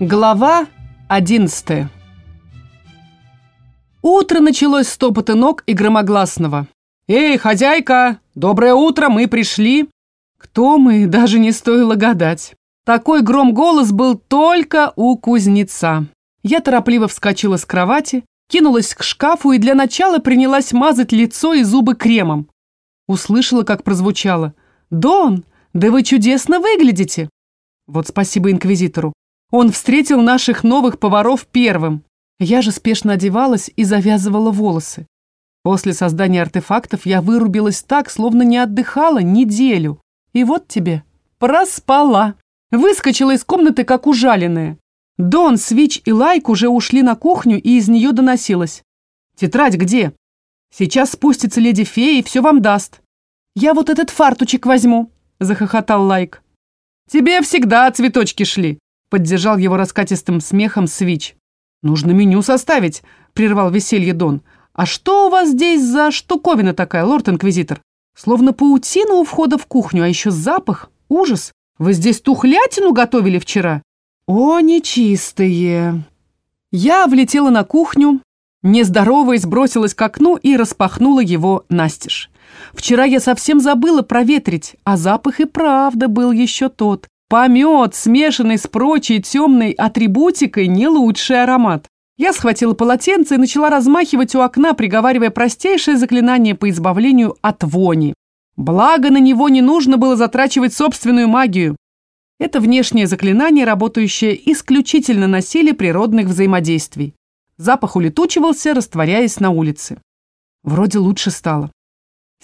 Глава одиннадцатая Утро началось с топота ног и громогласного. «Эй, хозяйка! Доброе утро, мы пришли!» Кто мы, даже не стоило гадать. Такой гром голос был только у кузнеца. Я торопливо вскочила с кровати, кинулась к шкафу и для начала принялась мазать лицо и зубы кремом. Услышала, как прозвучало. «Дон, да вы чудесно выглядите!» Вот спасибо инквизитору. Он встретил наших новых поваров первым. Я же спешно одевалась и завязывала волосы. После создания артефактов я вырубилась так, словно не отдыхала неделю. И вот тебе, проспала. Выскочила из комнаты, как ужаленная. Дон, Свич и Лайк уже ушли на кухню, и из нее доносилось. «Тетрадь где?» «Сейчас спустится леди-фея и все вам даст». «Я вот этот фартучек возьму», — захохотал Лайк. «Тебе всегда цветочки шли», Поддержал его раскатистым смехом Свич. «Нужно меню составить», — прервал веселье Дон. «А что у вас здесь за штуковина такая, лорд-инквизитор? Словно паутина у входа в кухню, а еще запах. Ужас! Вы здесь тухлятину готовили вчера?» «О, нечистые!» Я влетела на кухню, не здороваясь, бросилась к окну и распахнула его настежь. Вчера я совсем забыла проветрить, а запах и правда был еще тот. Помет, смешанный с прочей темной атрибутикой, не лучший аромат. Я схватила полотенце и начала размахивать у окна, приговаривая простейшее заклинание по избавлению от вони. Благо, на него не нужно было затрачивать собственную магию. Это внешнее заклинание, работающее исключительно на силе природных взаимодействий. Запах улетучивался, растворяясь на улице. Вроде лучше стало.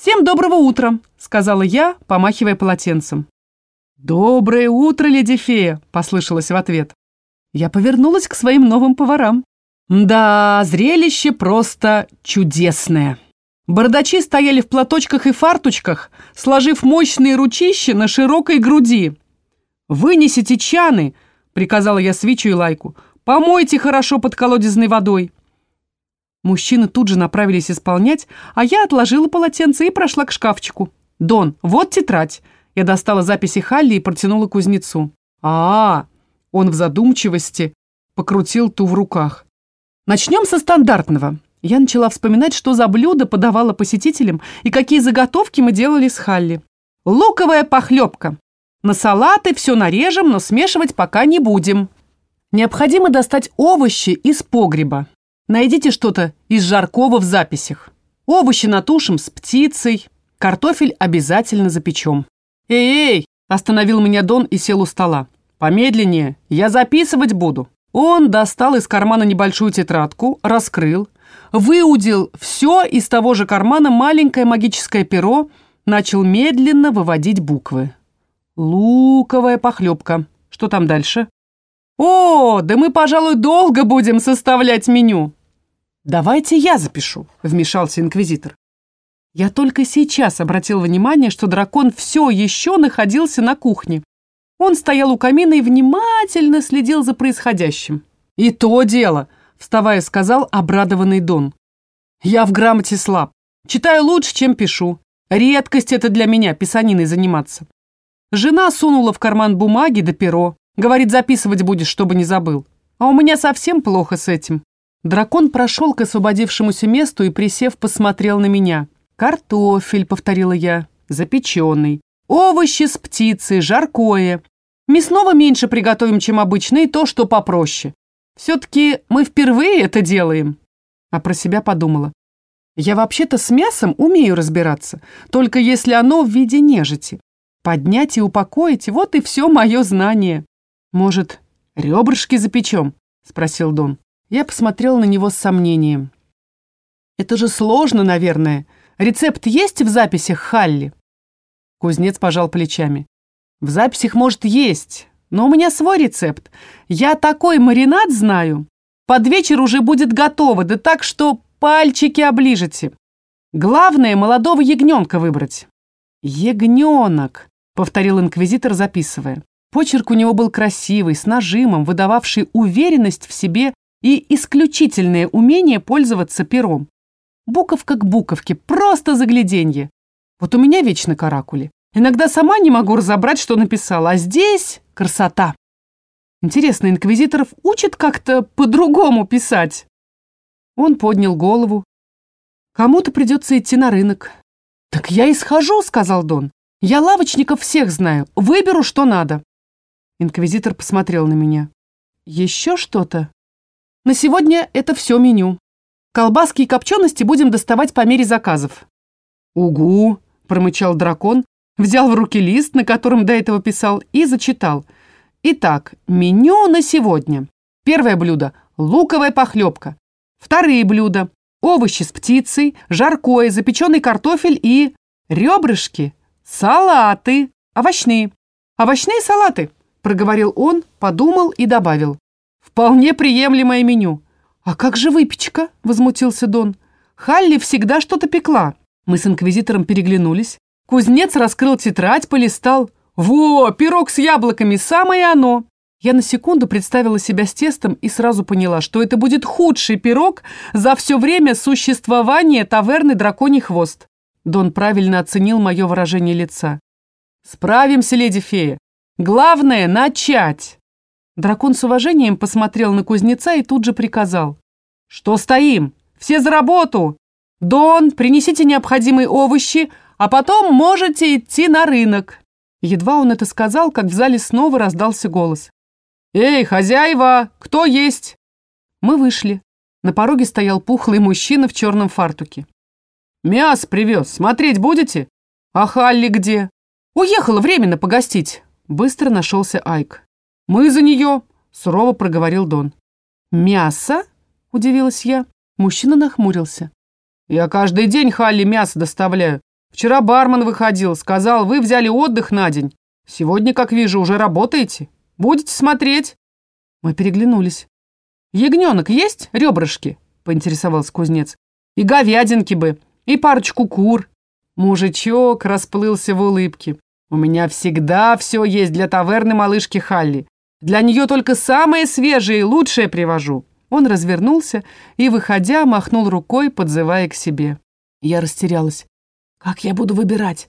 «Всем доброго утра», — сказала я, помахивая полотенцем. «Доброе утро, леди фея!» – послышалось в ответ. Я повернулась к своим новым поварам. Да, зрелище просто чудесное. Бардачи стояли в платочках и фарточках, сложив мощные ручища на широкой груди. «Вынесите чаны!» – приказала я Свичу и Лайку. «Помойте хорошо под колодезной водой!» Мужчины тут же направились исполнять, а я отложила полотенце и прошла к шкафчику. «Дон, вот тетрадь!» Я достала записи Халли и протянула кузнецу. а, -а, Он в задумчивости покрутил ту в руках. Начнем со стандартного. Я начала вспоминать, что за блюдо подавала посетителям и какие заготовки мы делали с Халли. Луковая похлебка. На салаты все нарежем, но смешивать пока не будем. Необходимо достать овощи из погреба. Найдите что-то из жаркого в записях. Овощи натушим с птицей. Картофель обязательно запечем. «Эй-эй!» – остановил меня Дон и сел у стола. «Помедленнее, я записывать буду». Он достал из кармана небольшую тетрадку, раскрыл, выудил все из того же кармана маленькое магическое перо, начал медленно выводить буквы. «Луковая похлебка». Что там дальше? «О, да мы, пожалуй, долго будем составлять меню». «Давайте я запишу», — вмешался инквизитор. Я только сейчас обратил внимание, что дракон все еще находился на кухне. Он стоял у камина и внимательно следил за происходящим. «И то дело», — вставая, сказал обрадованный Дон. «Я в грамоте слаб. Читаю лучше, чем пишу. Редкость это для меня, писаниной заниматься». Жена сунула в карман бумаги да перо. Говорит, записывать будешь, чтобы не забыл. А у меня совсем плохо с этим. Дракон прошел к освободившемуся месту и, присев, посмотрел на меня. «Картофель», — повторила я, — «запеченный. Овощи с птицей, жаркое. Мясного меньше приготовим, чем обычно, и то, что попроще. Все-таки мы впервые это делаем». А про себя подумала. «Я вообще-то с мясом умею разбираться, только если оно в виде нежити. Поднять и упокоить — вот и все мое знание. Может, ребрышки запечем?» — спросил Дон. Я посмотрел на него с сомнением. «Это же сложно, наверное. Рецепт есть в записях Халли?» Кузнец пожал плечами. «В записях, может, есть, но у меня свой рецепт. Я такой маринад знаю. Под вечер уже будет готово, да так, что пальчики оближете. Главное, молодого ягненка выбрать». «Ягненок», — повторил инквизитор, записывая. Почерк у него был красивый, с нажимом, выдававший уверенность в себе и исключительное умение пользоваться пером. Буковка к буковке, просто загляденье. Вот у меня вечно каракули. Иногда сама не могу разобрать, что написала, а здесь красота. Интересно, инквизиторов учат как-то по-другому писать? Он поднял голову. Кому-то придется идти на рынок. Так я и схожу, сказал Дон. Я лавочников всех знаю. Выберу, что надо. Инквизитор посмотрел на меня. Еще что-то? На сегодня это все меню. Колбаски и копчености будем доставать по мере заказов. Угу, промычал дракон, взял в руки лист, на котором до этого писал, и зачитал. Итак, меню на сегодня. Первое блюдо – луковая похлебка. Вторые блюда – овощи с птицей, жаркое, запеченный картофель и ребрышки, салаты, овощные. Овощные салаты, проговорил он, подумал и добавил. Вполне приемлемое меню. А как же выпечка? Возмутился Дон. Халли всегда что-то пекла. Мы с инквизитором переглянулись. Кузнец раскрыл тетрадь, полистал. «Во, пирог с яблоками, самое оно!» Я на секунду представила себя с тестом и сразу поняла, что это будет худший пирог за все время существования таверны «Драконий хвост». Дон правильно оценил мое выражение лица. «Справимся, леди фея. Главное — начать!» Дракон с уважением посмотрел на кузнеца и тут же приказал. «Что стоим? Все за работу! Дон, принесите необходимые овощи, а потом можете идти на рынок!» Едва он это сказал, как в зале снова раздался голос. «Эй, хозяева, кто есть?» Мы вышли. На пороге стоял пухлый мужчина в черном фартуке. «Мясо привез, смотреть будете? А Халли где?» «Уехала временно погостить», — быстро нашелся Айк. «Мы за нее», — сурово проговорил Дон. «Мясо?» — удивилась я. Мужчина нахмурился. «Я каждый день Халли мясо доставляю. Вчера бармен выходил, сказал, вы взяли отдых на день. Сегодня, как вижу, уже работаете». Будете смотреть?» Мы переглянулись. «Ягненок есть? Ребрышки?» — поинтересовался кузнец. «И говядинки бы, и парочку кур». Мужичок расплылся в улыбке. «У меня всегда все есть для таверны малышки Халли. Для нее только самое свежее и лучшее привожу». Он развернулся и, выходя, махнул рукой, подзывая к себе. Я растерялась. «Как я буду выбирать?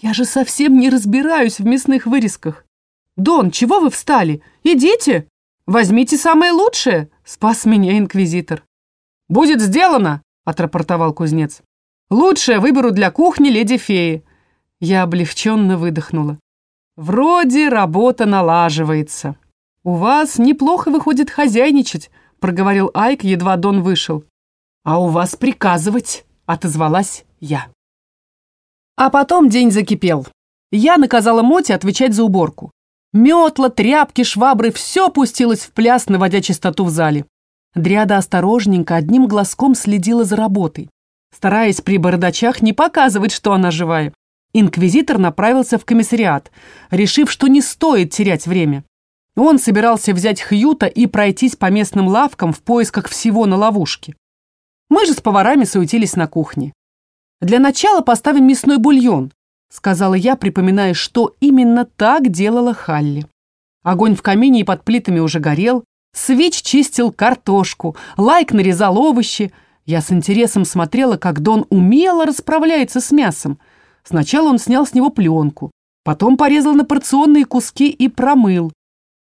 Я же совсем не разбираюсь в мясных вырезках. «Дон, чего вы встали? Идите! Возьмите самое лучшее!» — спас меня инквизитор. «Будет сделано!» — отрапортовал кузнец. «Лучшее выберу для кухни леди-феи». Я облегченно выдохнула. «Вроде работа налаживается». «У вас неплохо выходит хозяйничать», — проговорил Айк, едва Дон вышел. «А у вас приказывать», — отозвалась я. А потом день закипел. Я наказала Моте отвечать за уборку. Метла, тряпки, швабры – все пустилось в пляс, наводя чистоту в зале. Дриада осторожненько одним глазком следила за работой, стараясь при бардачах не показывать, что она живая. Инквизитор направился в комиссариат, решив, что не стоит терять время. Он собирался взять Хьюта и пройтись по местным лавкам в поисках всего на ловушке. Мы же с поварами суетились на кухне. Для начала поставим мясной бульон, — сказала я, припоминая, что именно так делала Халли. Огонь в камине и под плитами уже горел, Свич чистил картошку, Лайк нарезал овощи. Я с интересом смотрела, как Дон умело расправляется с мясом. Сначала он снял с него пленку, потом порезал на порционные куски и промыл.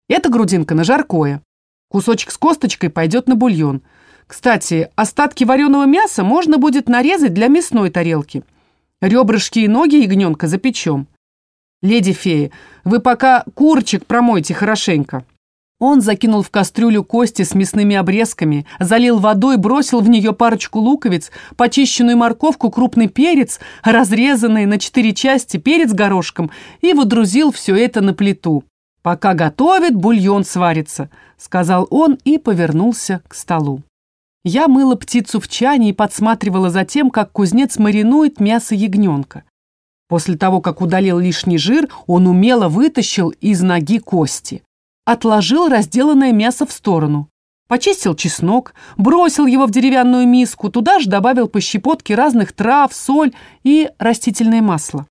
Эта грудинка на жаркое. Кусочек с косточкой пойдет на бульон. Кстати, остатки вареного мяса можно будет нарезать для мясной тарелки – Ребрышки и ноги ягненка запечем. Леди фея, вы пока курчик промойте хорошенько. Он закинул в кастрюлю кости с мясными обрезками, залил водой, бросил в нее парочку луковиц, почищенную морковку, крупный перец, разрезанный на четыре части перец горошком и водрузил все это на плиту. «Пока готовит, бульон сварится», — сказал он и повернулся к столу. Я мыла птицу в чане и подсматривала за тем, как кузнец маринует мясо ягненка. После того, как удалил лишний жир, он умело вытащил из ноги кости. Отложил разделанное мясо в сторону. Почистил чеснок, бросил его в деревянную миску, туда же добавил по щепотке разных трав, соль и растительное масло.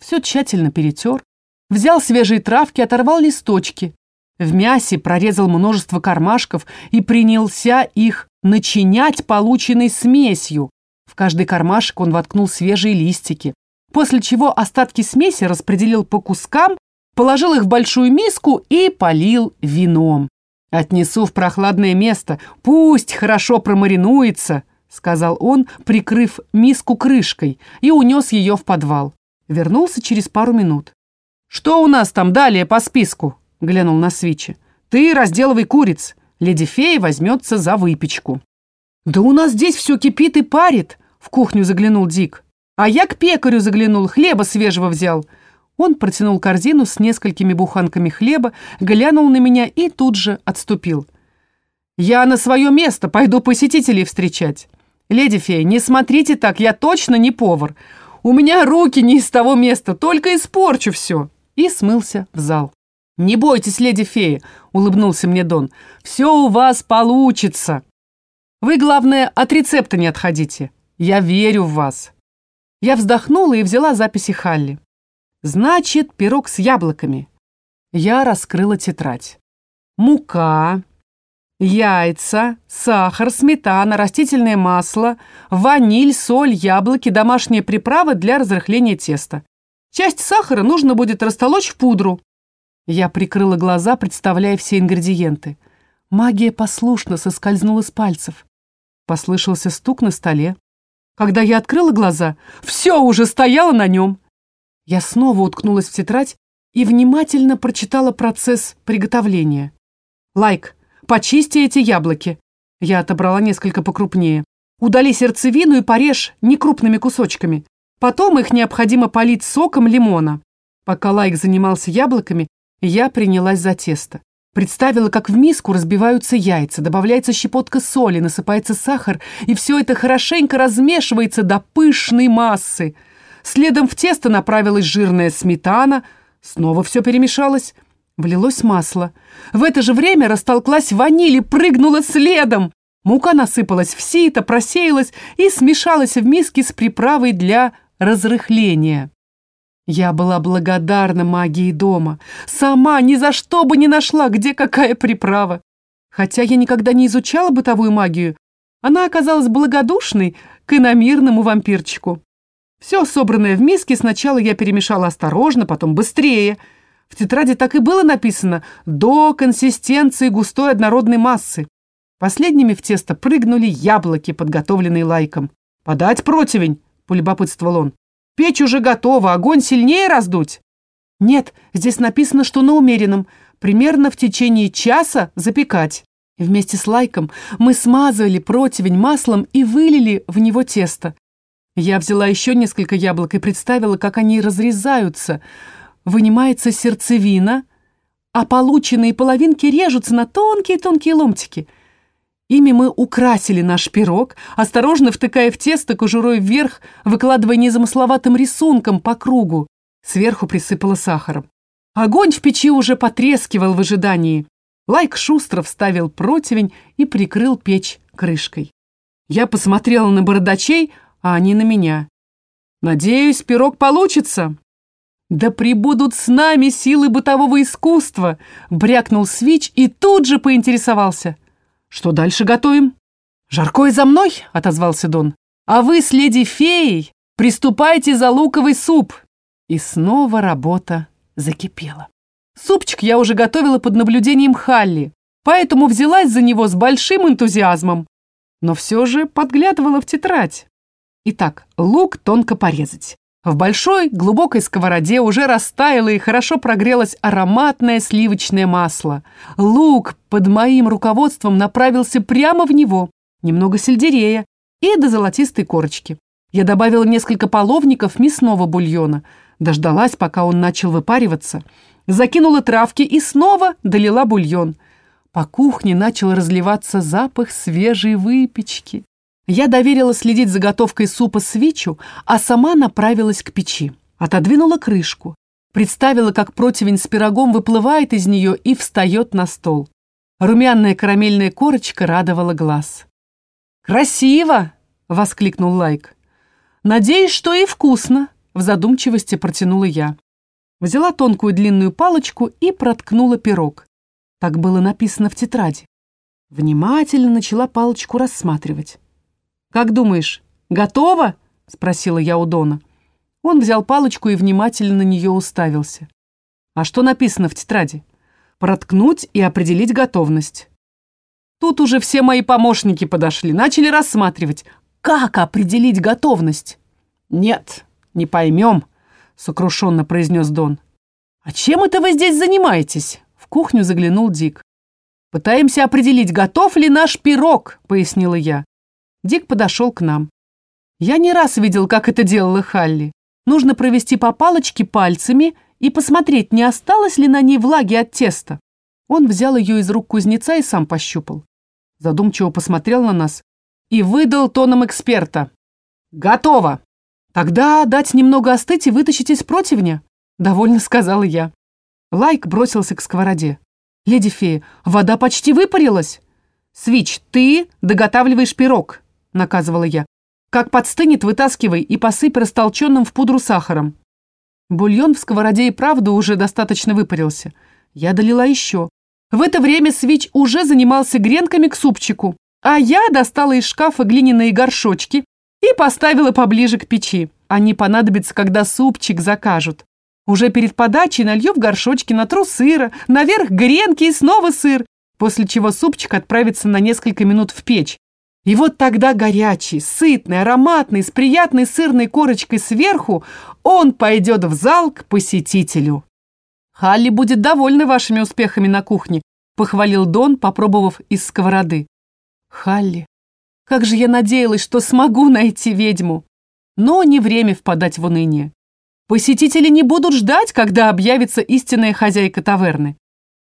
Все тщательно перетер. Взял свежие травки, оторвал листочки. В мясе прорезал множество кармашков и принялся их начинять полученной смесью. В каждый кармашек он воткнул свежие листики, после чего остатки смеси распределил по кускам положил их в большую миску и полил вином. «Отнесу в прохладное место, пусть хорошо промаринуется», сказал он, прикрыв миску крышкой, и унес ее в подвал. Вернулся через пару минут. «Что у нас там далее по списку?» глянул на свечи. «Ты разделывай куриц. Леди Фея возьмется за выпечку». «Да у нас здесь все кипит и парит», в кухню заглянул Дик. А я к пекарю заглянул, хлеба свежего взял. Он протянул корзину с несколькими буханками хлеба, глянул на меня и тут же отступил. «Я на свое место пойду посетителей встречать. Леди фея, не смотрите так, я точно не повар. У меня руки не из того места, только испорчу все». И смылся в зал. «Не бойтесь, леди фея», — улыбнулся мне Дон. «Все у вас получится. Вы, главное, от рецепта не отходите. Я верю в вас». Я вздохнула и взяла записи Халли. Значит, пирог с яблоками. Я раскрыла тетрадь. Мука, яйца, сахар, сметана, растительное масло, ваниль, соль, яблоки, домашние приправы для разрыхления теста. Часть сахара нужно будет растолочь в пудру. Я прикрыла глаза, представляя все ингредиенты. Магия послушно соскользнула с пальцев. Послышался стук на столе. Когда я открыла глаза, все уже стояло на нем. Я снова уткнулась в тетрадь и внимательно прочитала процесс приготовления. «Лайк, почисти эти яблоки». Я отобрала несколько покрупнее. «Удали сердцевину и порежь некрупными кусочками. Потом их необходимо полить соком лимона». Пока Лайк занимался яблоками, я принялась за тесто. Представила, как в миску разбиваются яйца, добавляется щепотка соли, насыпается сахар, и все это хорошенько размешивается до пышной массы. Следом в тесто направилась жирная сметана, снова все перемешалось, влилось масло. В это же время растолклась ваниль и прыгнула следом. Мука насыпалась в сито, просеялась и смешалась в миске с приправой для разрыхления. Я была благодарна магии дома. Сама ни за что бы не нашла, где какая приправа. Хотя я никогда не изучала бытовую магию, она оказалась благодушной к иномирному вампирчику. Все собранное в миске сначала я перемешала осторожно, потом быстрее. В тетради так и было написано «до консистенции густой однородной массы». Последними в тесто прыгнули яблоки, подготовленные лайком. «Подать противень!» — полюбопытствовал он. Печь уже готова, огонь сильнее раздуть? Нет, здесь написано, что на умеренном, примерно в течение часа запекать. Вместе с лайком мы смазали противень маслом и вылили в него тесто. Я взяла еще несколько яблок и представила, как они разрезаются. Вынимается сердцевина, а полученные половинки режутся на тонкие-тонкие ломтики – Ими мы украсили наш пирог, осторожно втыкая в тесто кожурой вверх, выкладывая незамысловатым рисунком по кругу. Сверху присыпала сахаром. Огонь в печи уже потрескивал в ожидании. Лайк шустро вставил противень и прикрыл печь крышкой. Я посмотрела на бородачей, а они на меня. «Надеюсь, пирог получится». «Да прибудут с нами силы бытового искусства!» брякнул Свич и тут же поинтересовался – что дальше готовим? Жаркое за мной, отозвался Дон. А вы с леди феей приступайте за луковый суп. И снова работа закипела. Супчик я уже готовила под наблюдением Халли, поэтому взялась за него с большим энтузиазмом, но все же подглядывала в тетрадь. Итак, лук тонко порезать. В большой глубокой сковороде уже растаяло и хорошо прогрелось ароматное сливочное масло. Лук под моим руководством направился прямо в него, немного сельдерея и до золотистой корочки. Я добавила несколько половников мясного бульона, дождалась, пока он начал выпариваться, закинула травки и снова долила бульон. По кухне начал разливаться запах свежей выпечки. Я доверила следить за готовкой супа свечу, а сама направилась к печи. Отодвинула крышку. Представила, как противень с пирогом выплывает из нее и встает на стол. Румяная карамельная корочка радовала глаз. «Красиво!» — воскликнул Лайк. «Надеюсь, что и вкусно!» — в задумчивости протянула я. Взяла тонкую длинную палочку и проткнула пирог. Так было написано в тетради. Внимательно начала палочку рассматривать. «Как думаешь, готово?» — спросила я у Дона. Он взял палочку и внимательно на нее уставился. А что написано в тетради? Проткнуть и определить готовность. Тут уже все мои помощники подошли, начали рассматривать, как определить готовность. Нет, не поймем, сокрушенно произнес Дон. А чем это вы здесь занимаетесь? В кухню заглянул Дик. «Пытаемся определить, готов ли наш пирог», — пояснила я. Дик подошел к нам. Я не раз видел, как это делала Халли. Нужно провести по палочке пальцами и посмотреть, не осталось ли на ней влаги от теста. Он взял ее из рук кузнеца и сам пощупал. Задумчиво посмотрел на нас и выдал тоном эксперта. «Готово!» «Тогда дать немного остыть и вытащить из противня», — довольно сказала я. Лайк бросился к сковороде. «Леди фея, вода почти выпарилась!» «Свич, ты доготавливаешь пирог», — наказывала я. Как подстынет, вытаскивай и посыпь растолченным в пудру сахаром. Бульон в сковороде и правда уже достаточно выпарился. Я долила еще. В это время Свич уже занимался гренками к супчику, а я достала из шкафа глиняные горшочки и поставила поближе к печи. Они понадобятся, когда супчик закажут. Уже перед подачей налью в горшочки натру сыра, наверх гренки и снова сыр, после чего супчик отправится на несколько минут в печь, и вот тогда горячий, сытный, ароматный, с приятной сырной корочкой сверху, он пойдет в зал к посетителю. «Халли будет довольна вашими успехами на кухне», — похвалил Дон, попробовав из сковороды. «Халли, как же я надеялась, что смогу найти ведьму!» Но не время впадать в уныние. Посетители не будут ждать, когда объявится истинная хозяйка таверны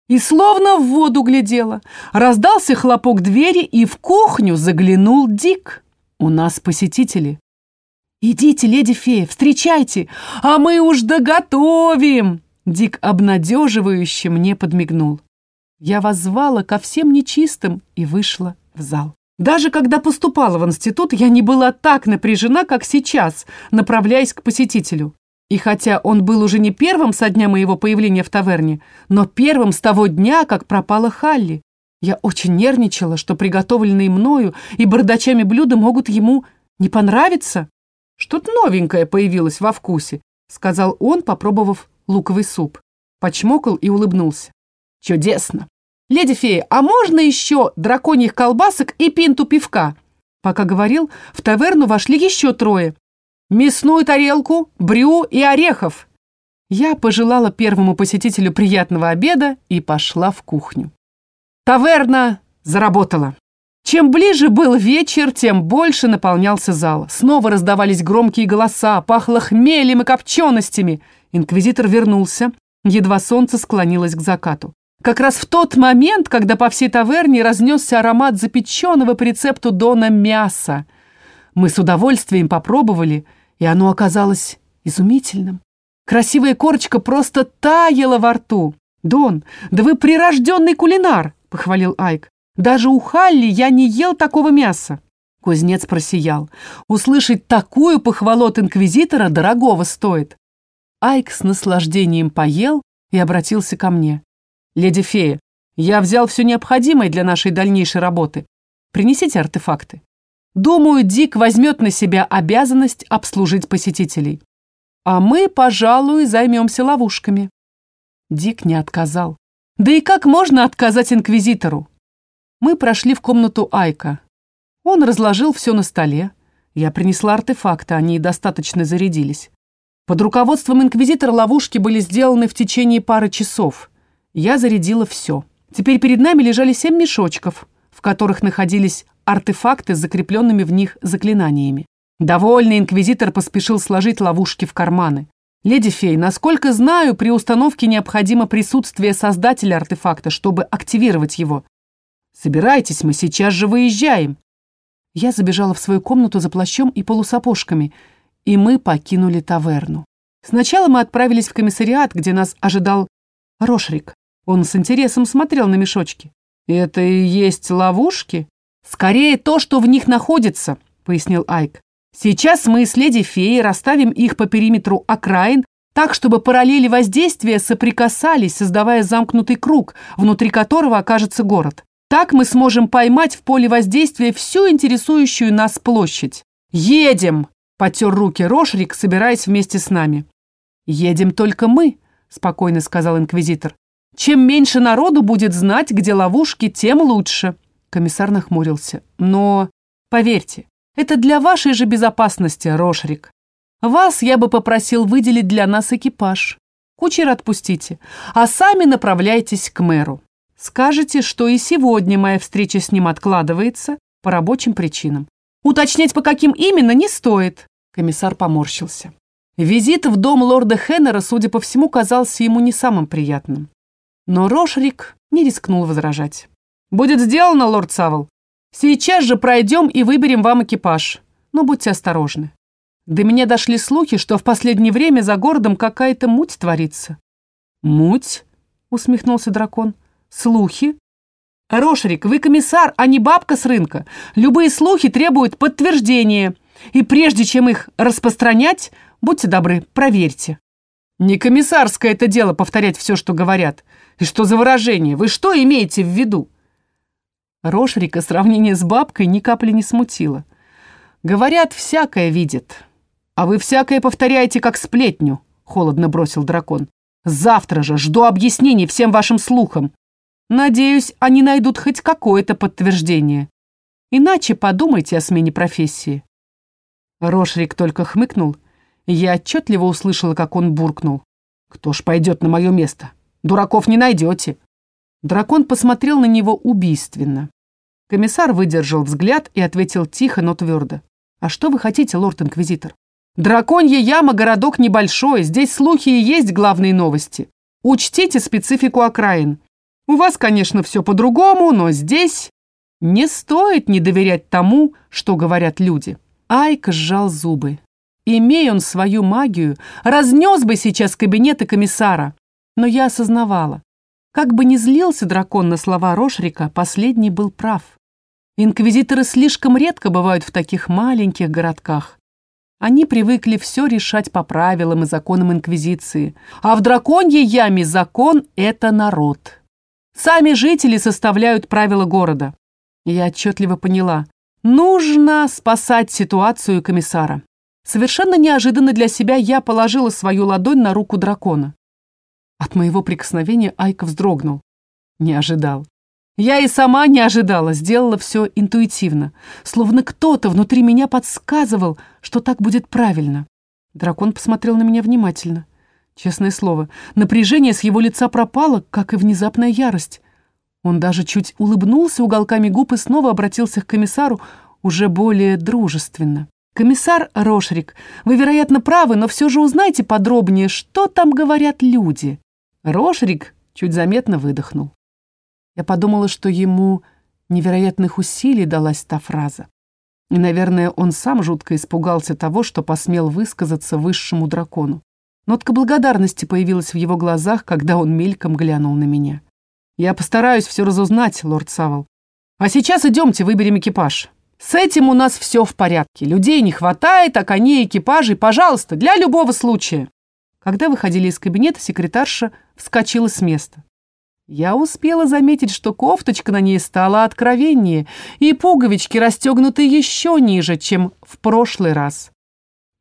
и словно в воду глядела. Раздался хлопок двери, и в кухню заглянул Дик. «У нас посетители». «Идите, леди фея, встречайте, а мы уж доготовим!» Дик обнадеживающе мне подмигнул. Я воззвала ко всем нечистым и вышла в зал. Даже когда поступала в институт, я не была так напряжена, как сейчас, направляясь к посетителю. И хотя он был уже не первым со дня моего появления в таверне, но первым с того дня, как пропала Халли, я очень нервничала, что приготовленные мною и бардачами блюда могут ему не понравиться. Что-то новенькое появилось во вкусе, сказал он, попробовав луковый суп. Почмокал и улыбнулся. Чудесно. Леди фея, а можно еще драконьих колбасок и пинту пивка? Пока говорил, в таверну вошли еще трое мясную тарелку, брю и орехов. Я пожелала первому посетителю приятного обеда и пошла в кухню. Таверна заработала. Чем ближе был вечер, тем больше наполнялся зал. Снова раздавались громкие голоса, пахло хмелем и копченостями. Инквизитор вернулся, едва солнце склонилось к закату. Как раз в тот момент, когда по всей таверне разнесся аромат запеченного по рецепту Дона мяса. Мы с удовольствием попробовали – и оно оказалось изумительным. Красивая корочка просто таяла во рту. «Дон, да вы прирожденный кулинар!» — похвалил Айк. «Даже у Халли я не ел такого мяса». Кузнец просиял. «Услышать такую похвалу от инквизитора дорогого стоит». Айк с наслаждением поел и обратился ко мне. «Леди фея, я взял все необходимое для нашей дальнейшей работы. Принесите артефакты». Думаю, Дик возьмет на себя обязанность обслужить посетителей. А мы, пожалуй, займемся ловушками. Дик не отказал. Да и как можно отказать инквизитору? Мы прошли в комнату Айка. Он разложил все на столе. Я принесла артефакты, они достаточно зарядились. Под руководством инквизитора ловушки были сделаны в течение пары часов. Я зарядила все. Теперь перед нами лежали семь мешочков, в которых находились артефакты с закрепленными в них заклинаниями. Довольный инквизитор поспешил сложить ловушки в карманы. «Леди Фей, насколько знаю, при установке необходимо присутствие создателя артефакта, чтобы активировать его. Собирайтесь, мы сейчас же выезжаем». Я забежала в свою комнату за плащом и полусапожками, и мы покинули таверну. Сначала мы отправились в комиссариат, где нас ожидал Рошрик. Он с интересом смотрел на мешочки. «Это и есть ловушки?» «Скорее то, что в них находится», — пояснил Айк. «Сейчас мы с леди феей расставим их по периметру окраин, так, чтобы параллели воздействия соприкасались, создавая замкнутый круг, внутри которого окажется город. Так мы сможем поймать в поле воздействия всю интересующую нас площадь. Едем!» — потер руки Рошрик, собираясь вместе с нами. «Едем только мы», — спокойно сказал инквизитор. «Чем меньше народу будет знать, где ловушки, тем лучше». Комиссар нахмурился. «Но, поверьте, это для вашей же безопасности, Рошрик. Вас я бы попросил выделить для нас экипаж. Кучера отпустите, а сами направляйтесь к мэру. Скажете, что и сегодня моя встреча с ним откладывается по рабочим причинам. Уточнять, по каким именно, не стоит. Комиссар поморщился. Визит в дом лорда Хеннера, судя по всему, казался ему не самым приятным. Но Рошрик не рискнул возражать. «Будет сделано, лорд Савол. Сейчас же пройдем и выберем вам экипаж. Но будьте осторожны. До меня дошли слухи, что в последнее время за городом какая-то муть творится». «Муть?» — усмехнулся дракон. «Слухи?» «Рошерик, вы комиссар, а не бабка с рынка. Любые слухи требуют подтверждения. И прежде чем их распространять, будьте добры, проверьте». «Не комиссарское это дело повторять все, что говорят. И что за выражение? Вы что имеете в виду?» Рошерика сравнение с бабкой ни капли не смутило. «Говорят, всякое видит. «А вы всякое повторяете, как сплетню», — холодно бросил дракон. «Завтра же жду объяснений всем вашим слухам. Надеюсь, они найдут хоть какое-то подтверждение. Иначе подумайте о смене профессии». Рошрик только хмыкнул, и я отчетливо услышала, как он буркнул. «Кто ж пойдет на мое место? Дураков не найдете». Дракон посмотрел на него убийственно. Комиссар выдержал взгляд и ответил тихо, но твердо. «А что вы хотите, лорд-инквизитор? Драконья яма – городок небольшой, здесь слухи и есть главные новости. Учтите специфику окраин. У вас, конечно, все по-другому, но здесь не стоит не доверять тому, что говорят люди. Айк сжал зубы. Имея он свою магию, разнес бы сейчас кабинеты комиссара. Но я осознавала. Как бы ни злился дракон на слова Рошрика, последний был прав. Инквизиторы слишком редко бывают в таких маленьких городках. Они привыкли все решать по правилам и законам Инквизиции. А в драконьей яме закон – это народ. Сами жители составляют правила города. Я отчетливо поняла. Нужно спасать ситуацию комиссара. Совершенно неожиданно для себя я положила свою ладонь на руку дракона. От моего прикосновения Айка вздрогнул. Не ожидал. Я и сама не ожидала, сделала все интуитивно. Словно кто-то внутри меня подсказывал, что так будет правильно. Дракон посмотрел на меня внимательно. Честное слово, напряжение с его лица пропало, как и внезапная ярость. Он даже чуть улыбнулся уголками губ и снова обратился к комиссару уже более дружественно. «Комиссар Рошрик, вы, вероятно, правы, но все же узнайте подробнее, что там говорят люди». Рошрик чуть заметно выдохнул. Я подумала, что ему невероятных усилий далась та фраза. И, наверное, он сам жутко испугался того, что посмел высказаться высшему дракону. Нотка благодарности появилась в его глазах, когда он мельком глянул на меня. «Я постараюсь все разузнать, лорд Савол. А сейчас идемте, выберем экипаж. С этим у нас все в порядке. Людей не хватает, а коней экипажей, пожалуйста, для любого случая». Когда выходили из кабинета, секретарша вскочила с места. Я успела заметить, что кофточка на ней стала откровеннее, и пуговички расстегнуты еще ниже, чем в прошлый раз.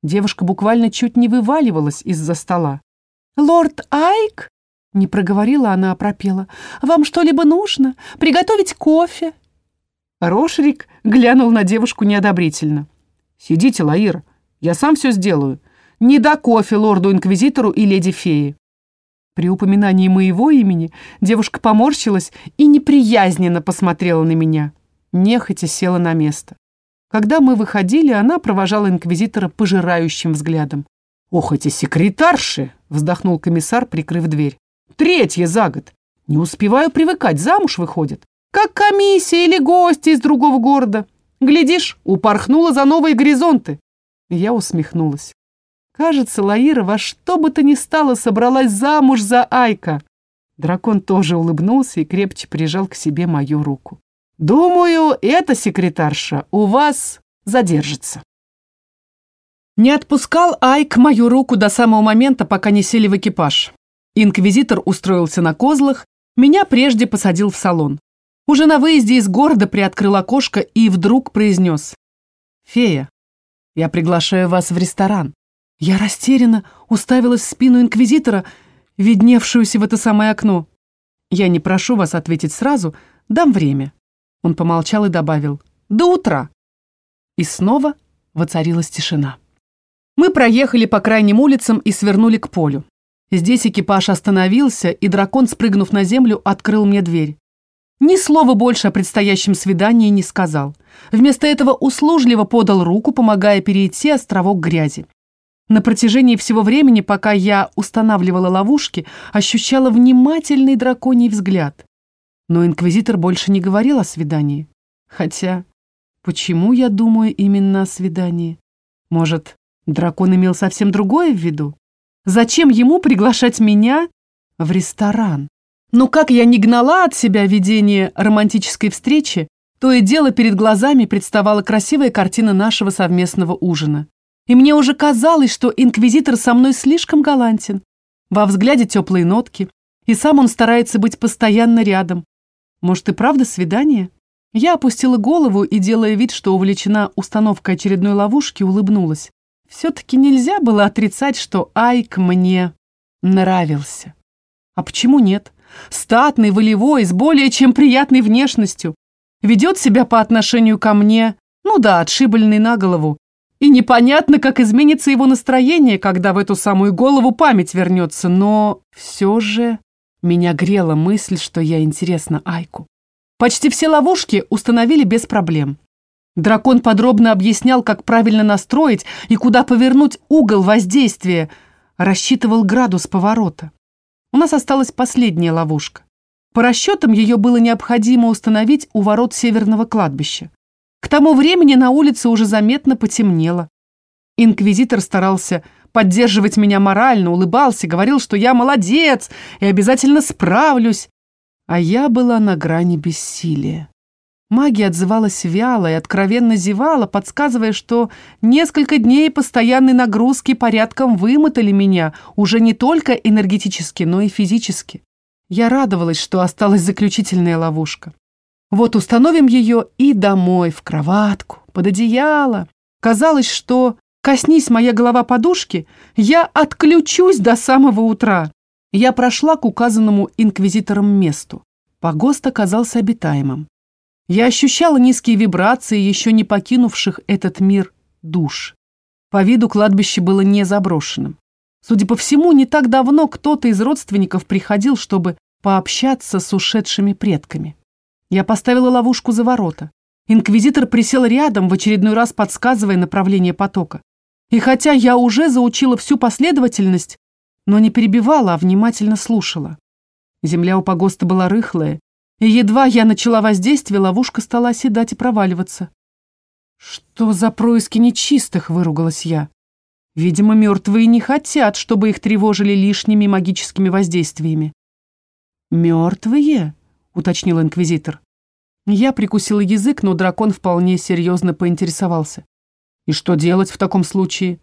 Девушка буквально чуть не вываливалась из-за стола. «Лорд Айк?» — не проговорила она, а пропела. «Вам что-либо нужно? Приготовить кофе?» Рошрик глянул на девушку неодобрительно. «Сидите, Лаир, я сам все сделаю. Не до кофе лорду-инквизитору и леди-феи». При упоминании моего имени девушка поморщилась и неприязненно посмотрела на меня. Нехотя села на место. Когда мы выходили, она провожала инквизитора пожирающим взглядом. «Ох, эти секретарши!» — вздохнул комиссар, прикрыв дверь. «Третье за год. Не успеваю привыкать, замуж выходит. Как комиссия или гости из другого города. Глядишь, упорхнула за новые горизонты». Я усмехнулась. Кажется, Лаира во что бы то ни стало собралась замуж за Айка. Дракон тоже улыбнулся и крепче прижал к себе мою руку. «Думаю, эта секретарша у вас задержится». Не отпускал Айк мою руку до самого момента, пока не сели в экипаж. Инквизитор устроился на козлах, меня прежде посадил в салон. Уже на выезде из города приоткрыл окошко и вдруг произнес. «Фея, я приглашаю вас в ресторан. Я растерянно уставилась в спину инквизитора. видневшуюся в это самое окно. Я не прошу вас ответить сразу, дам время. Он помолчал и добавил. До утра. И снова воцарилась тишина. Мы проехали по крайним улицам и свернули к полю. Здесь экипаж остановился, и дракон, спрыгнув на землю, открыл мне дверь. Ни слова больше о предстоящем свидании не сказал. Вместо этого услужливо подал руку, помогая перейти островок грязи. На протяжении всего времени, пока я устанавливала ловушки, ощущала внимательный драконий взгляд. Но инквизитор больше не говорил о свидании. Хотя, почему я думаю именно о свидании? Может, дракон имел совсем другое в виду? Зачем ему приглашать меня в ресторан? Но как я не гнала от себя видение романтической встречи, то и дело перед глазами представала красивая картина нашего совместного ужина. И мне уже казалось, что инквизитор со мной слишком галантен. Во взгляде теплые нотки, и сам он старается быть постоянно рядом. Может, и правда свидание? Я опустила голову и, делая вид, что увлечена установкой очередной ловушки, улыбнулась. Все-таки нельзя было отрицать, что Айк мне нравился. А почему нет? Статный, волевой, с более чем приятной внешностью ведет себя по отношению ко мне, ну да, отшибленный на голову. И непонятно, как изменится его настроение, когда в эту самую голову память вернется, но все же меня грела мысль, что я интересна Айку. Почти все ловушки установили без проблем. Дракон подробно объяснял, как правильно настроить и куда повернуть угол воздействия, рассчитывал градус поворота. У нас осталась последняя ловушка. По расчетам ее было необходимо установить у ворот северного кладбища. К тому времени на улице уже заметно потемнело. Инквизитор старался поддерживать меня морально, улыбался, говорил, что я молодец и обязательно справлюсь. А я была на грани бессилия. Магия отзывалась вяло и откровенно зевала, подсказывая, что несколько дней постоянной нагрузки порядком вымотали меня, уже не только энергетически, но и физически. Я радовалась, что осталась заключительная ловушка. Вот установим ее и домой, в кроватку, под одеяло. Казалось, что, коснись моя голова подушки, я отключусь до самого утра. Я прошла к указанному инквизитором месту. Погост оказался обитаемым. Я ощущала низкие вибрации, еще не покинувших этот мир душ. По виду кладбище было не заброшенным. Судя по всему, не так давно кто-то из родственников приходил, чтобы пообщаться с ушедшими предками. Я поставила ловушку за ворота. Инквизитор присел рядом, в очередной раз подсказывая направление потока. И хотя я уже заучила всю последовательность, но не перебивала, а внимательно слушала. Земля у погоста была рыхлая, и едва я начала воздействие, ловушка стала оседать и проваливаться. «Что за происки нечистых?» — выругалась я. Видимо, мертвые не хотят, чтобы их тревожили лишними магическими воздействиями. «Мертвые?» — уточнил инквизитор. Я прикусила язык, но дракон вполне серьезно поинтересовался. «И что делать в таком случае?»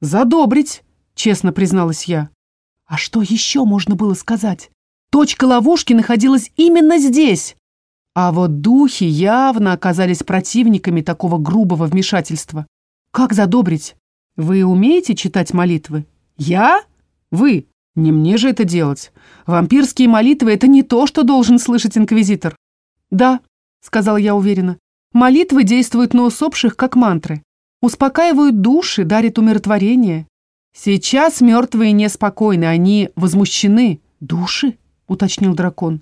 «Задобрить», — честно призналась я. «А что еще можно было сказать? Точка ловушки находилась именно здесь!» А вот духи явно оказались противниками такого грубого вмешательства. Как задобрить? Вы умеете читать молитвы? Я? Вы? Не мне же это делать. Вампирские молитвы — это не то, что должен слышать инквизитор. Да, сказал я уверенно. Молитвы действуют на усопших, как мантры. Успокаивают души, дарят умиротворение. Сейчас мертвые неспокойны, они возмущены. Души? уточнил дракон.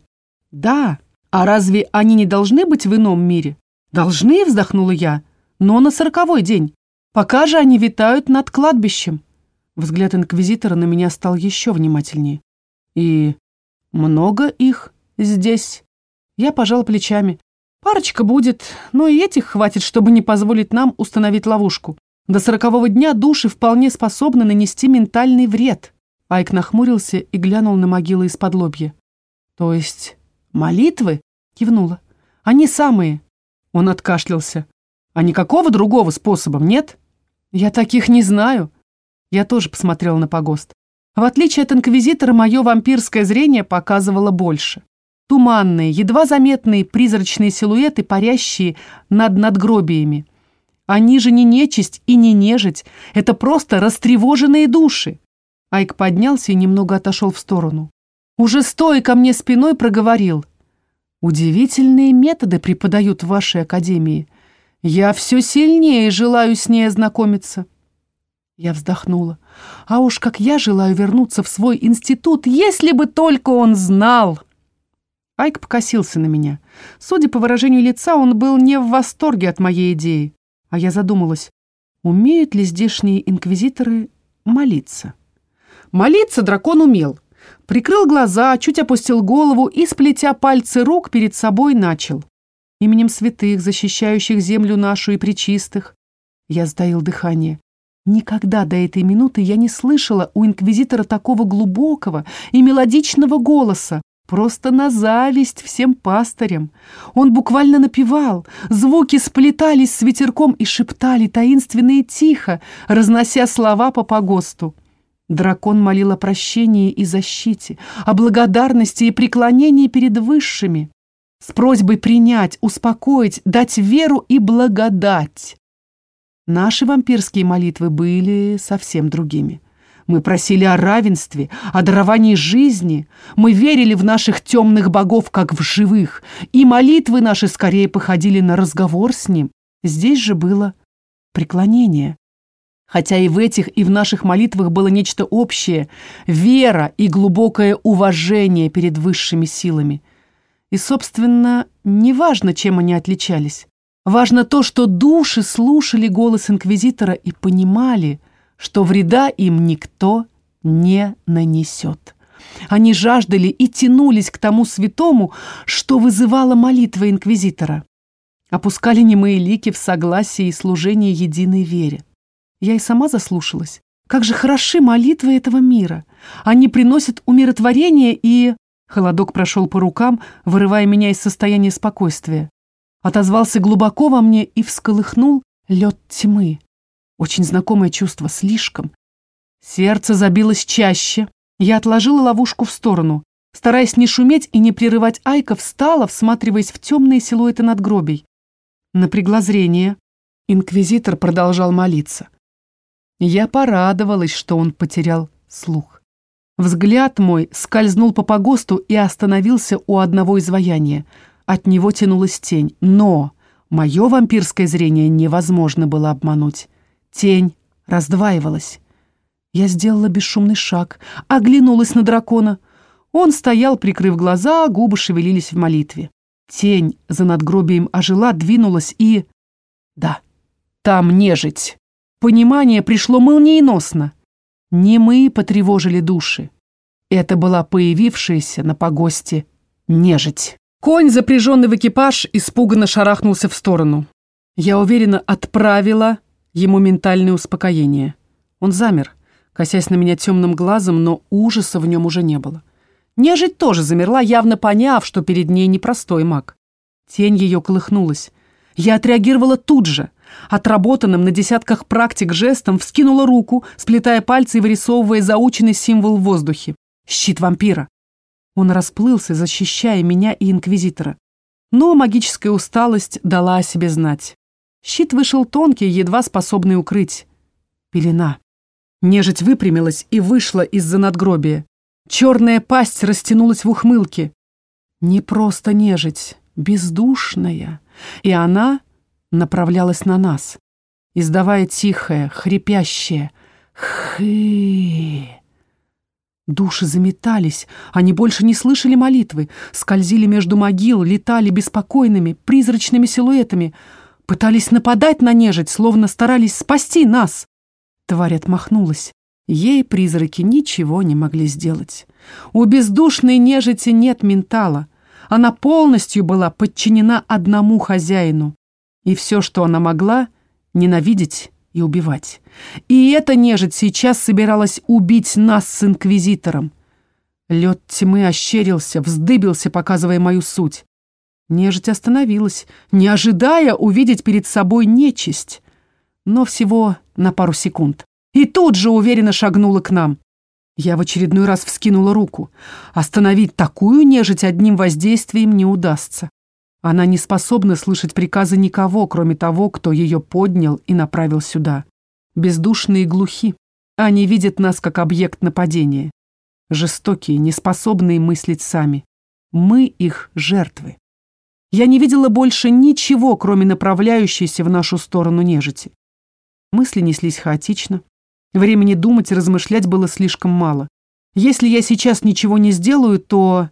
Да. А разве они не должны быть в ином мире? Должны, вздохнула я. Но на сороковой день. Пока же они витают над кладбищем. Взгляд инквизитора на меня стал еще внимательнее. И много их здесь. Я пожал плечами. Парочка будет, но и этих хватит, чтобы не позволить нам установить ловушку. До сорокового дня души вполне способны нанести ментальный вред. Айк нахмурился и глянул на могилы из-под лобья. То есть молитвы? Кивнула. Они самые. Он откашлялся. А никакого другого способа нет? Я таких не знаю. Я тоже посмотрела на погост. В отличие от инквизитора, мое вампирское зрение показывало больше. Туманные, едва заметные призрачные силуэты, парящие над надгробиями. Они же не нечисть и не нежить, это просто растревоженные души. Айк поднялся и немного отошел в сторону. Уже стоя ко мне спиной проговорил. «Удивительные методы преподают в вашей академии. Я все сильнее желаю с ней ознакомиться». Я вздохнула. «А уж как я желаю вернуться в свой институт, если бы только он знал!» Айк покосился на меня. Судя по выражению лица, он был не в восторге от моей идеи. А я задумалась, умеют ли здешние инквизиторы молиться? Молиться дракон умел. Прикрыл глаза, чуть опустил голову и, сплетя пальцы рук, перед собой начал. Именем святых, защищающих землю нашу и причистых. Я сдаил дыхание. Никогда до этой минуты я не слышала у инквизитора такого глубокого и мелодичного голоса, просто на зависть всем пастырям. Он буквально напевал, звуки сплетались с ветерком и шептали таинственно и тихо, разнося слова по погосту. Дракон молил о прощении и защите, о благодарности и преклонении перед высшими, с просьбой принять, успокоить, дать веру и благодать. Наши вампирские молитвы были совсем другими. Мы просили о равенстве, о даровании жизни. Мы верили в наших темных богов, как в живых, и молитвы наши скорее походили на разговор с ним. Здесь же было преклонение. Хотя и в этих, и в наших молитвах было нечто общее — вера и глубокое уважение перед высшими силами. И, собственно, неважно, чем они отличались. Важно то, что души слушали голос инквизитора и понимали, что вреда им никто не нанесет. Они жаждали и тянулись к тому святому, что вызывала молитва инквизитора. Опускали немые лики в согласии и служении единой вере. Я и сама заслушалась. Как же хороши молитвы этого мира. Они приносят умиротворение и... Холодок прошел по рукам, вырывая меня из состояния спокойствия. Отозвался глубоко во мне и всколыхнул лед тьмы. Очень знакомое чувство, слишком. Сердце забилось чаще. Я отложила ловушку в сторону. Стараясь не шуметь и не прерывать Айка, встала, всматриваясь в темные силуэты надгробий. Напрягла зрение. Инквизитор продолжал молиться. Я порадовалась, что он потерял слух. Взгляд мой скользнул по погосту и остановился у одного изваяния. От него тянулась тень, но мое вампирское зрение невозможно было обмануть. Тень раздваивалась. Я сделала бесшумный шаг, оглянулась на дракона. Он стоял, прикрыв глаза, губы шевелились в молитве. Тень за надгробием ожила, двинулась и... Да, там нежить. Понимание пришло молниеносно. Не мы потревожили души. Это была появившаяся на погосте нежить. Конь, запряженный в экипаж, испуганно шарахнулся в сторону. Я уверенно отправила ему ментальное успокоение. Он замер, косясь на меня темным глазом, но ужаса в нем уже не было. Нежить тоже замерла, явно поняв, что перед ней непростой маг. Тень ее колыхнулась. Я отреагировала тут же — Отработанным на десятках практик жестом вскинула руку, сплетая пальцы и вырисовывая заученный символ в воздухе. Щит вампира. Он расплылся, защищая меня и Инквизитора. Но магическая усталость дала о себе знать. Щит вышел тонкий, едва способный укрыть. Пелена. Нежить выпрямилась и вышла из-за надгробия. Черная пасть растянулась в ухмылке. Не просто нежить, бездушная. И она направлялась на нас, издавая тихое, хрипящее «хы». Души заметались, они больше не слышали молитвы, скользили между могил, летали беспокойными, призрачными силуэтами, пытались нападать на нежить, словно старались спасти нас. Тварь отмахнулась. Ей призраки ничего не могли сделать. У бездушной нежити нет ментала. Она полностью была подчинена одному хозяину. И все, что она могла, ненавидеть и убивать. И эта нежить сейчас собиралась убить нас с Инквизитором. Лед тьмы ощерился, вздыбился, показывая мою суть. Нежить остановилась, не ожидая увидеть перед собой нечисть. Но всего на пару секунд. И тут же уверенно шагнула к нам. Я в очередной раз вскинула руку. Остановить такую нежить одним воздействием не удастся. Она не способна слышать приказы никого, кроме того, кто ее поднял и направил сюда. Бездушные глухи. Они видят нас как объект нападения. Жестокие, неспособные мыслить сами. Мы их жертвы. Я не видела больше ничего, кроме направляющейся в нашу сторону нежити. Мысли неслись хаотично. Времени думать и размышлять было слишком мало. Если я сейчас ничего не сделаю, то...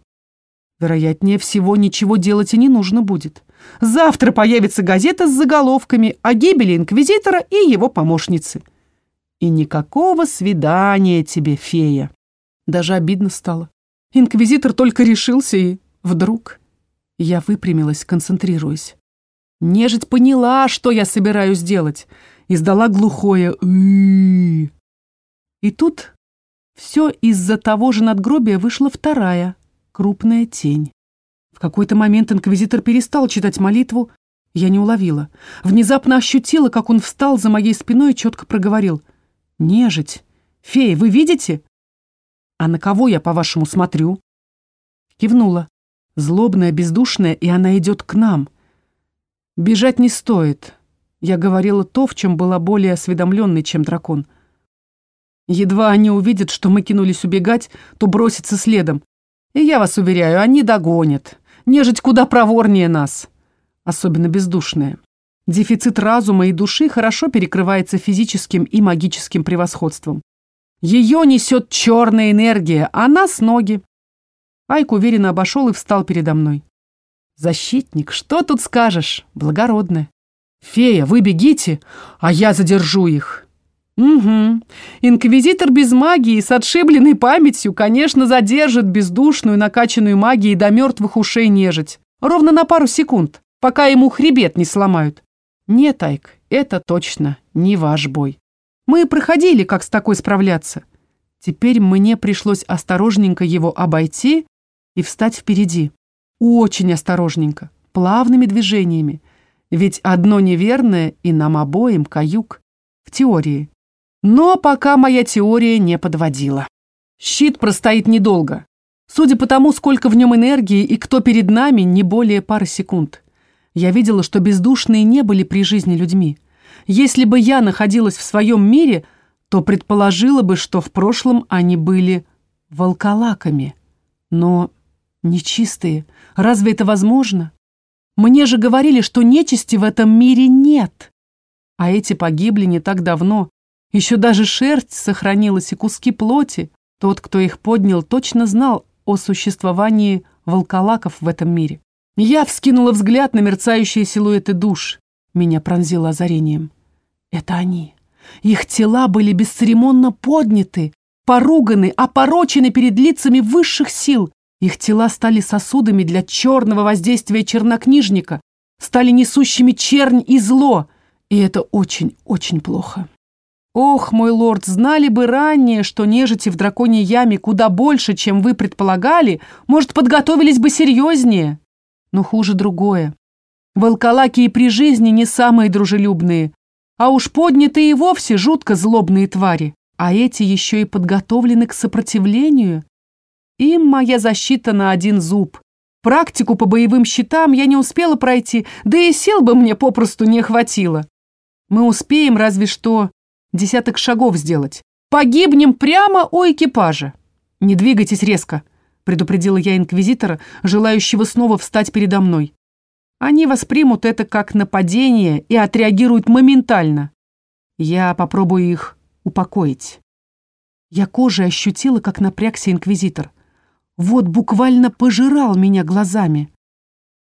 Вероятнее всего, ничего делать и не нужно будет. Завтра появится газета с заголовками о гибели инквизитора и его помощницы. И никакого свидания тебе, фея. Даже обидно стало. Инквизитор только решился и... Вдруг... Я выпрямилась, концентрируясь. Нежить поняла, что я собираюсь делать. Издала глухое «ы». И тут все из-за того же надгробия вышла вторая, крупная тень. В какой-то момент инквизитор перестал читать молитву. Я не уловила. Внезапно ощутила, как он встал за моей спиной и четко проговорил. «Нежить! Фея, вы видите?» «А на кого я, по-вашему, смотрю?» Кивнула. Злобная, бездушная, и она идет к нам. Бежать не стоит. Я говорила то, в чем была более осведомленной, чем дракон. Едва они увидят, что мы кинулись убегать, то бросятся следом. И я вас уверяю, они догонят. Нежить куда проворнее нас. Особенно бездушная. Дефицит разума и души хорошо перекрывается физическим и магическим превосходством. Ее несет черная энергия, а нас ноги. Айк уверенно обошел и встал передо мной. «Защитник, что тут скажешь? Благородная. Фея, вы бегите, а я задержу их». «Угу. Инквизитор без магии, с отшибленной памятью, конечно, задержит бездушную, накачанную магией до мертвых ушей нежить. Ровно на пару секунд, пока ему хребет не сломают. Нет, Айк, это точно не ваш бой. Мы проходили, как с такой справляться. Теперь мне пришлось осторожненько его обойти и встать впереди. Очень осторожненько, плавными движениями. Ведь одно неверное, и нам обоим каюк. В теории. Но пока моя теория не подводила. Щит простоит недолго. Судя по тому, сколько в нем энергии и кто перед нами, не более пары секунд. Я видела, что бездушные не были при жизни людьми. Если бы я находилась в своем мире, то предположила бы, что в прошлом они были волколаками. Но нечистые, разве это возможно? Мне же говорили, что нечисти в этом мире нет. А эти погибли не так давно, еще даже шерсть сохранилась и куски плоти. Тот, кто их поднял, точно знал о существовании волколаков в этом мире. Я вскинула взгляд на мерцающие силуэты душ. Меня пронзило озарением. Это они. Их тела были бесцеремонно подняты, поруганы, опорочены перед лицами высших сил. Их тела стали сосудами для черного воздействия чернокнижника, стали несущими чернь и зло. И это очень-очень плохо. Ох, мой лорд, знали бы ранее, что нежити в драконьей яме куда больше, чем вы предполагали, может, подготовились бы серьезнее. Но хуже другое. Волколаки и при жизни не самые дружелюбные, а уж поднятые и вовсе жутко злобные твари, а эти еще и подготовлены к сопротивлению. Им моя защита на один зуб. Практику по боевым щитам я не успела пройти, да и сил бы мне попросту не хватило. Мы успеем разве что десяток шагов сделать. Погибнем прямо у экипажа. Не двигайтесь резко, предупредила я инквизитора, желающего снова встать передо мной. Они воспримут это как нападение и отреагируют моментально. Я попробую их упокоить. Я кожей ощутила, как напрягся инквизитор. Вот буквально пожирал меня глазами.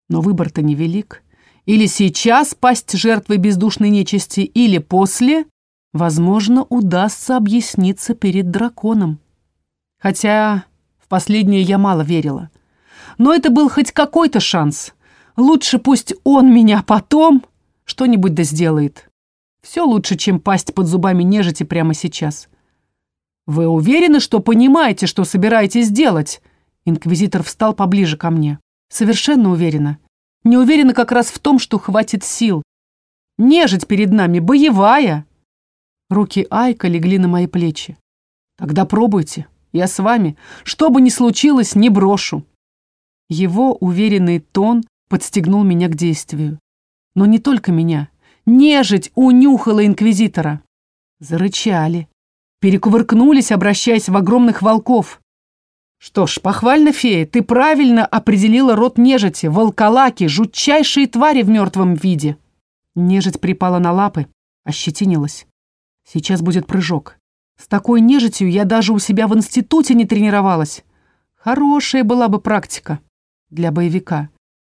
Но выбор-то невелик. Или сейчас пасть жертвой бездушной нечисти, или после Возможно, удастся объясниться перед драконом. Хотя в последнее я мало верила. Но это был хоть какой-то шанс. Лучше пусть он меня потом что-нибудь да сделает. Все лучше, чем пасть под зубами нежити прямо сейчас. «Вы уверены, что понимаете, что собираетесь делать?» Инквизитор встал поближе ко мне. «Совершенно уверена. Не уверена как раз в том, что хватит сил. Нежить перед нами боевая, Руки Айка легли на мои плечи. «Тогда пробуйте. Я с вами. Что бы ни случилось, не брошу». Его уверенный тон подстегнул меня к действию. Но не только меня. Нежить унюхала инквизитора. Зарычали. перекувыркнулись, обращаясь в огромных волков. Что ж, похвально, фея, ты правильно определила род нежити, волколаки, жутчайшие твари в мертвом виде. Нежить припала на лапы, ощетинилась. Сейчас будет прыжок. С такой нежитью я даже у себя в институте не тренировалась. Хорошая была бы практика для боевика.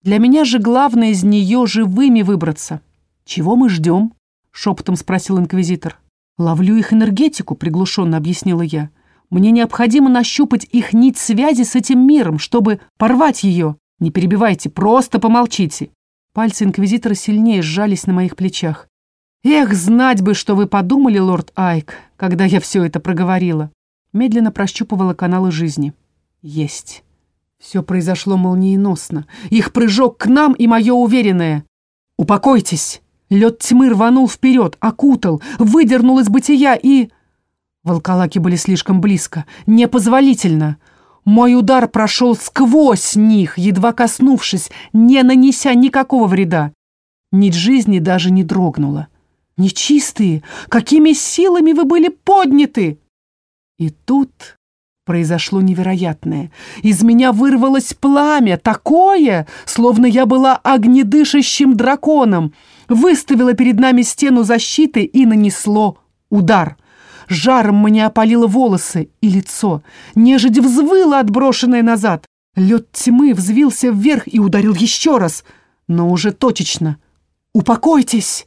Для меня же главное из нее живыми выбраться. Чего мы ждем? Шепотом спросил инквизитор. Ловлю их энергетику, приглушенно объяснила я. Мне необходимо нащупать их нить связи с этим миром, чтобы порвать ее. Не перебивайте, просто помолчите. Пальцы инквизитора сильнее сжались на моих плечах. Эх, знать бы, что вы подумали, лорд Айк, когда я все это проговорила. Медленно прощупывала каналы жизни. Есть. Все произошло молниеносно. Их прыжок к нам и мое уверенное. Упокойтесь. Лед тьмы рванул вперед, окутал, выдернул из бытия и... Волколаки были слишком близко, непозволительно. Мой удар прошел сквозь них, едва коснувшись, не нанеся никакого вреда. Нить жизни даже не дрогнула. Нечистые, какими силами вы были подняты! И тут произошло невероятное. Из меня вырвалось пламя, такое, словно я была огнедышащим драконом, выставила перед нами стену защиты и нанесло удар. Жаром мне опалило волосы и лицо. Нежить взвыла, отброшенная назад. Лед тьмы взвился вверх и ударил еще раз, но уже точечно. «Упокойтесь!»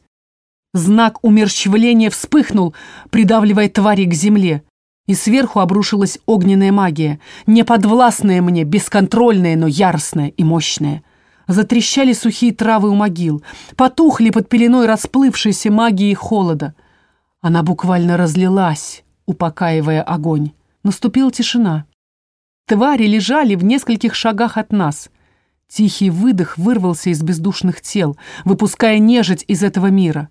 Знак умерщвления вспыхнул, придавливая твари к земле. И сверху обрушилась огненная магия, неподвластная мне, бесконтрольная, но яростная и мощная. Затрещали сухие травы у могил, потухли под пеленой расплывшейся магии холода — она буквально разлилась, упокаивая огонь. Наступила тишина. Твари лежали в нескольких шагах от нас. Тихий выдох вырвался из бездушных тел, выпуская нежить из этого мира.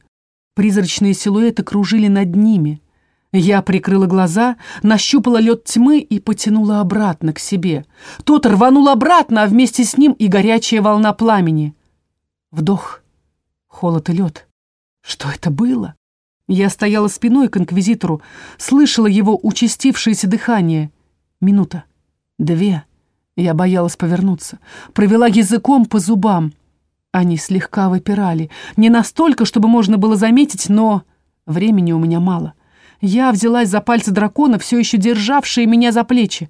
Призрачные силуэты кружили над ними. Я прикрыла глаза, нащупала лед тьмы и потянула обратно к себе. Тот рванул обратно, а вместе с ним и горячая волна пламени. Вдох, холод и лед. Что это было? Я стояла спиной к инквизитору, слышала его участившееся дыхание. Минута. Две. Я боялась повернуться. Провела языком по зубам. Они слегка выпирали. Не настолько, чтобы можно было заметить, но... Времени у меня мало. Я взялась за пальцы дракона, все еще державшие меня за плечи.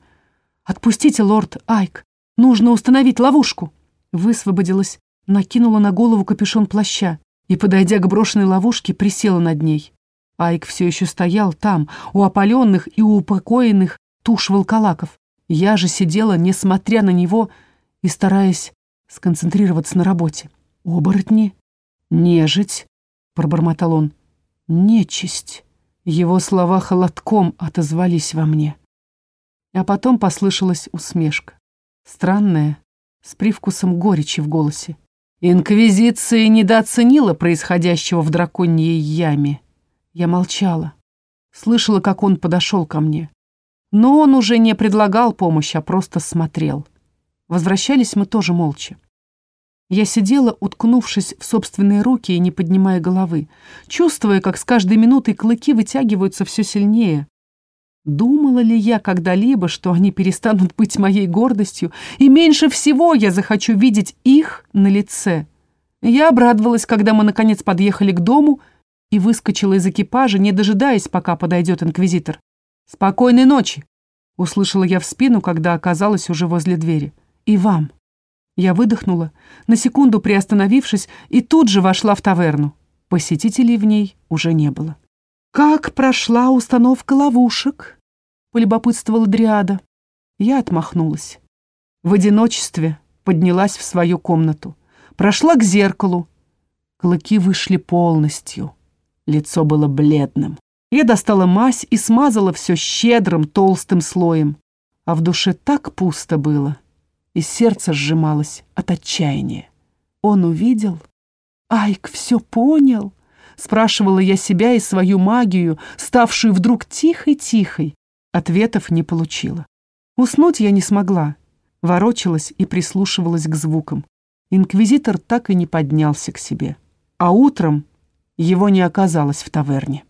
«Отпустите, лорд Айк. Нужно установить ловушку». Высвободилась, накинула на голову капюшон плаща и, подойдя к брошенной ловушке, присела над ней. Айк все еще стоял там, у опаленных и у упокоенных туш волколаков. Я же сидела, несмотря на него, и стараясь сконцентрироваться на работе. «Оборотни? Нежить?» — пробормотал он. «Нечисть». Его слова холодком отозвались во мне. А потом послышалась усмешка. Странная, с привкусом горечи в голосе. Инквизиция недооценила происходящего в драконьей яме. Я молчала. Слышала, как он подошел ко мне. Но он уже не предлагал помощь, а просто смотрел. Возвращались мы тоже молча. Я сидела, уткнувшись в собственные руки и не поднимая головы, чувствуя, как с каждой минутой клыки вытягиваются все сильнее. Думала ли я когда-либо, что они перестанут быть моей гордостью, и меньше всего я захочу видеть их на лице? Я обрадовалась, когда мы наконец подъехали к дому и выскочила из экипажа, не дожидаясь, пока подойдет инквизитор. «Спокойной ночи!» — услышала я в спину, когда оказалась уже возле двери. «И вам!» Я выдохнула, на секунду приостановившись, и тут же вошла в таверну. Посетителей в ней уже не было. «Как прошла установка ловушек?» — полюбопытствовала Дриада. Я отмахнулась. В одиночестве поднялась в свою комнату. Прошла к зеркалу. Клыки вышли полностью. Лицо было бледным. Я достала мазь и смазала все щедрым толстым слоем. А в душе так пусто было. И сердце сжималось от отчаяния. Он увидел? Айк все понял? Спрашивала я себя и свою магию, ставшую вдруг тихой-тихой. Ответов не получила. Уснуть я не смогла. Ворочалась и прислушивалась к звукам. Инквизитор так и не поднялся к себе. А утром его не оказалось в таверне.